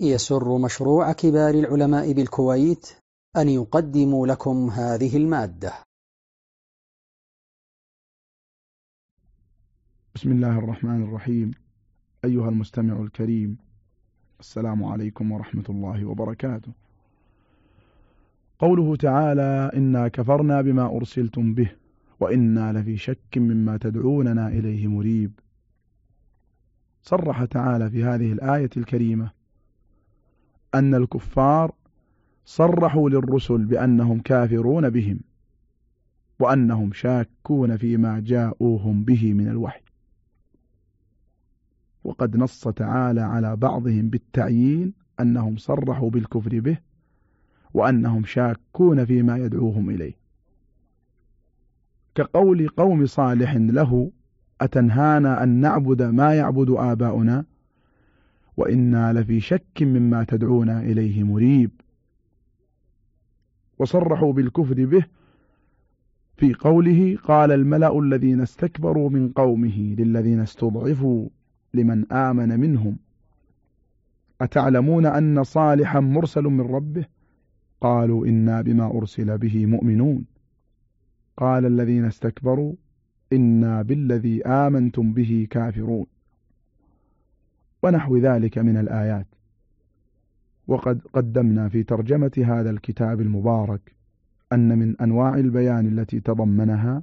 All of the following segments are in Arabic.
يسر مشروع كبار العلماء بالكويت أن يقدم لكم هذه المادة. بسم الله الرحمن الرحيم. أيها المستمع الكريم السلام عليكم ورحمة الله وبركاته. قوله تعالى إنا كفرنا بما أرسلتم به وإنا لفي شك مما تدعوننا إليه مريب. صرح تعالى في هذه الآية الكريمة أن الكفار صرحوا للرسل بأنهم كافرون بهم وأنهم شاكون فيما جاءوهم به من الوحي. وقد نص تعالى على بعضهم بالتعيين أنهم صرحوا بالكفر به وأنهم شاكون فيما يدعوهم إليه. كقول قوم صالح له أتنهانا أن نعبد ما يعبد آباؤنا؟ وإنا لفي شك مما تدعونا إليه مريب. وصرحوا بالكفر به في قوله قال الملأ الذين استكبروا من قومه للذين استضعفوا لمن آمن منهم. أتعلمون أن صالحا مرسل من ربه؟ قالوا إنا بما أرسل به مؤمنون. قال الذين استكبروا إنا بالذي آمنتم به كافرون. ونحو ذلك من الآيات. وقد قدمنا في ترجمة هذا الكتاب المبارك أن من أنواع البيان التي تضمنها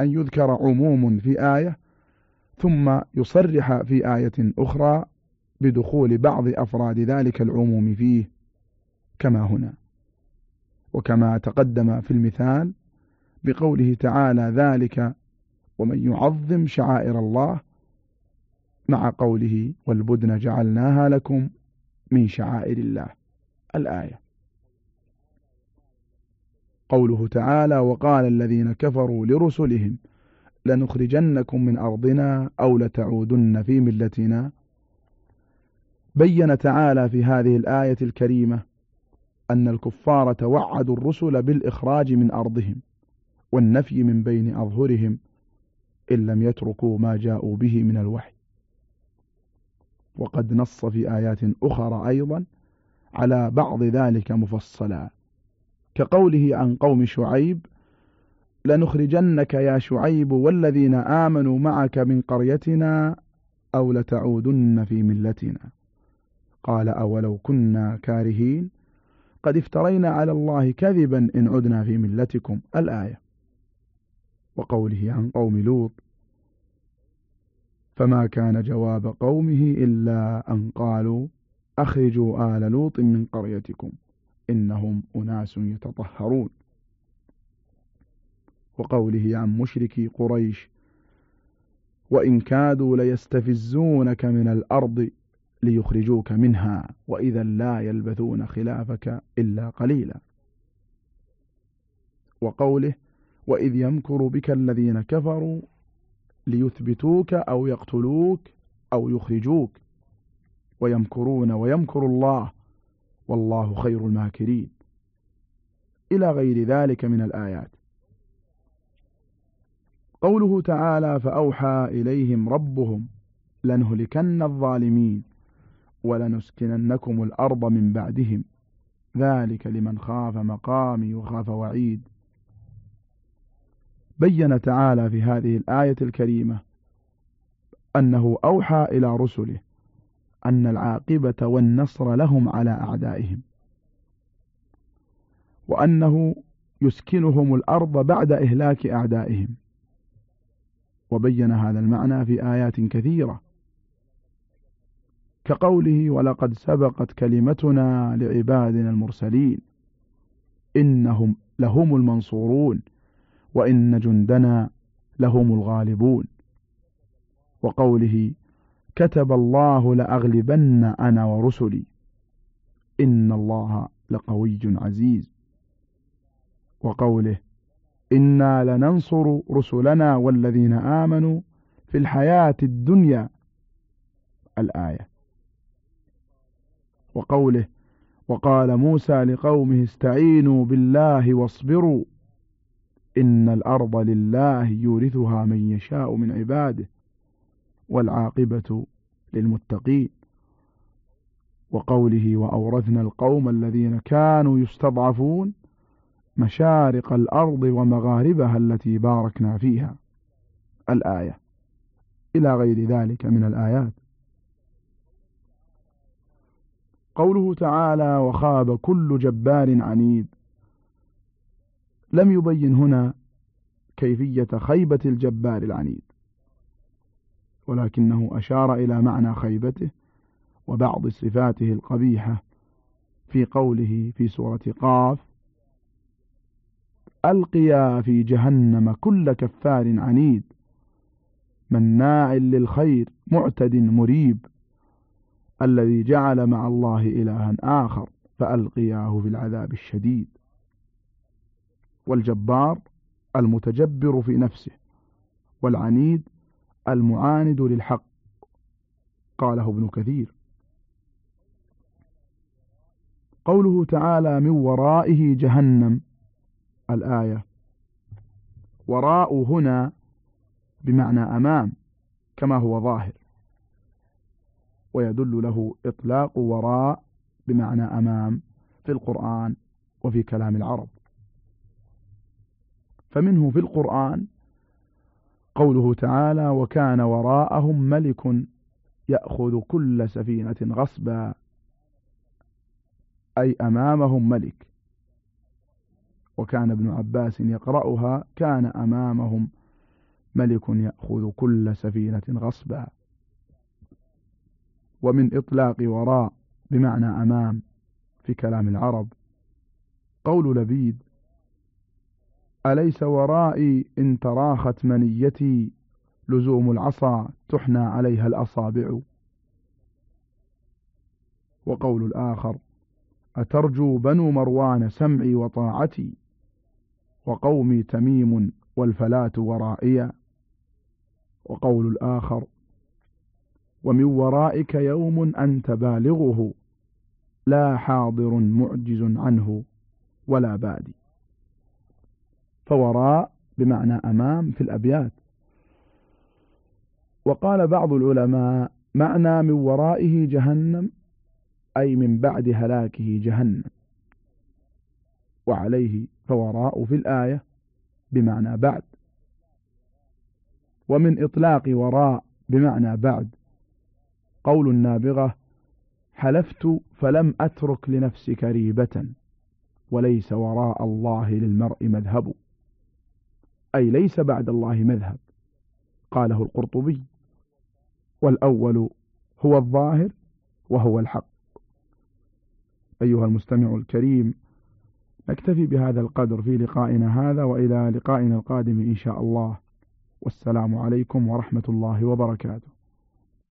أن يذكر عموم في آية ثم يصرح في آية أخرى بدخول بعض أفراد ذلك العموم فيه كما هنا. وكما تقدم في المثال بقوله تعالى ذلك ومن يعظم شعائر الله مع قوله والبدن جعلناها لكم من شعائر الله. الآية. قوله تعالى وقال الذين كفروا لرسلهم لنخرجنكم من أرضنا أو لتعودن في ملتنا. بين تعالى في هذه الآية الكريمة أن الكفار توعدوا الرسل بالإخراج من أرضهم والنفي من بين أظهرهم إن لم يتركوا ما جاءوا به من الوحي. وقد نص في آيات أخرى أيضا على بعض ذلك مفصلا. كقوله عن قوم شعيب لنخرجنك يا شعيب والذين آمنوا معك من قريتنا أو لتعودن في ملتنا. قال أولو كنا كارهين قد افترينا على الله كذبا إن عدنا في ملتكم. الآية. وقوله عن قوم لوط فما كان جواب قومه إلا أن قالوا أخرجوا آل لوط من قريتكم إنهم أناس يتطهرون. وقوله عن مشركي قريش وإن كادوا ليستفزونك من الأرض ليخرجوك منها وإذا لا يلبثون خلافك إلا قليلا. وقوله وإذ يمكر بك الذين كفروا ليثبتوك أو يقتلوك أو يخرجوك ويمكرون ويمكر الله والله خير الماكرين. إلى غير ذلك من الآيات. قوله تعالى فأوحى إليهم ربهم لنهلكن الظالمين ولنسكننكم الأرض من بعدهم. ذلك لمن خاف مقامي وخاف وعيد. بين تعالى في هذه الآية الكريمة أنه أوحى إلى رسله أن العاقبة والنصر لهم على أعدائهم وأنه يسكنهم الأرض بعد إهلاك أعدائهم. وبين هذا المعنى في آيات كثيرة كقوله ولقد سبقت كلمتنا لعبادنا المرسلين إنهم لهم المنصورون وإن جندنا لهم الغالبون. وقوله كتب الله لأغلبن أنا ورسلي. إن الله لقوي عزيز. وقوله إنا لننصر رسلنا والذين آمنوا في الحياة الدنيا. الآية. وقوله وقال موسى لقومه استعينوا بالله واصبروا. إن الأرض لله يورثها من يشاء من عباده والعاقبة للمتقين. وقوله وأورثنا القوم الذين كانوا يستضعفون مشارق الأرض ومغاربها التي باركنا فيها. الآية. إلى غير ذلك من الآيات. قوله تعالى وخاب كل جبار عنيد. لم يبين هنا كيفية خيبة الجبار العنيد ولكنه أشار إلى معنى خيبته وبعض صفاته القبيحة في قوله في سورة قاف ألقيا في جهنم كل كفار عنيد مناع للخير معتد مريب الذي جعل مع الله إلها آخر فألقياه في العذاب الشديد. والجبار المتجبر في نفسه والعنيد المعاند للحق قاله ابن كثير. قوله تعالى من ورائه جهنم الآية وراء هنا بمعنى أمام كما هو ظاهر. ويدل له إطلاق وراء بمعنى أمام في القرآن وفي كلام العرب. فمنه في القرآن قوله تعالى وكان وراءهم ملك يأخذ كل سفينة غصبا أي أمامهم ملك. وكان ابن عباس يقرأها كان أمامهم ملك يأخذ كل سفينة غصبا. ومن إطلاق وراء بمعنى أمام في كلام العرب قول لبيد أليس ورائي إن تراخت منيتي؟ لزوم العصا تحنى عليها الأصابع. وقول الآخر أترجو بنو مروان سمعي وطاعتي؟ وقومي تميم والفلاة ورائيا؟ وقول الآخر ومن ورائك يوم أنت بالغه لا حاضر معجز عنه ولا بادي. فوراء بمعنى أمام في الأبيات. وقال بعض العلماء معنى من ورائه جهنم أي من بعد هلاكه جهنم. وعليه فوراء في الآية بمعنى بعد. ومن إطلاق وراء بمعنى بعد قول النابغة حلفت فلم أترك لنفسك ريبة وليس وراء الله للمرء مذهب. أي ليس بعد الله مذهب. قاله القرطبي والأول هو الظاهر وهو الحق. أيها المستمع الكريم نكتفي بهذا القدر في لقائنا هذا وإلى لقائنا القادم إن شاء الله. والسلام عليكم ورحمة الله وبركاته.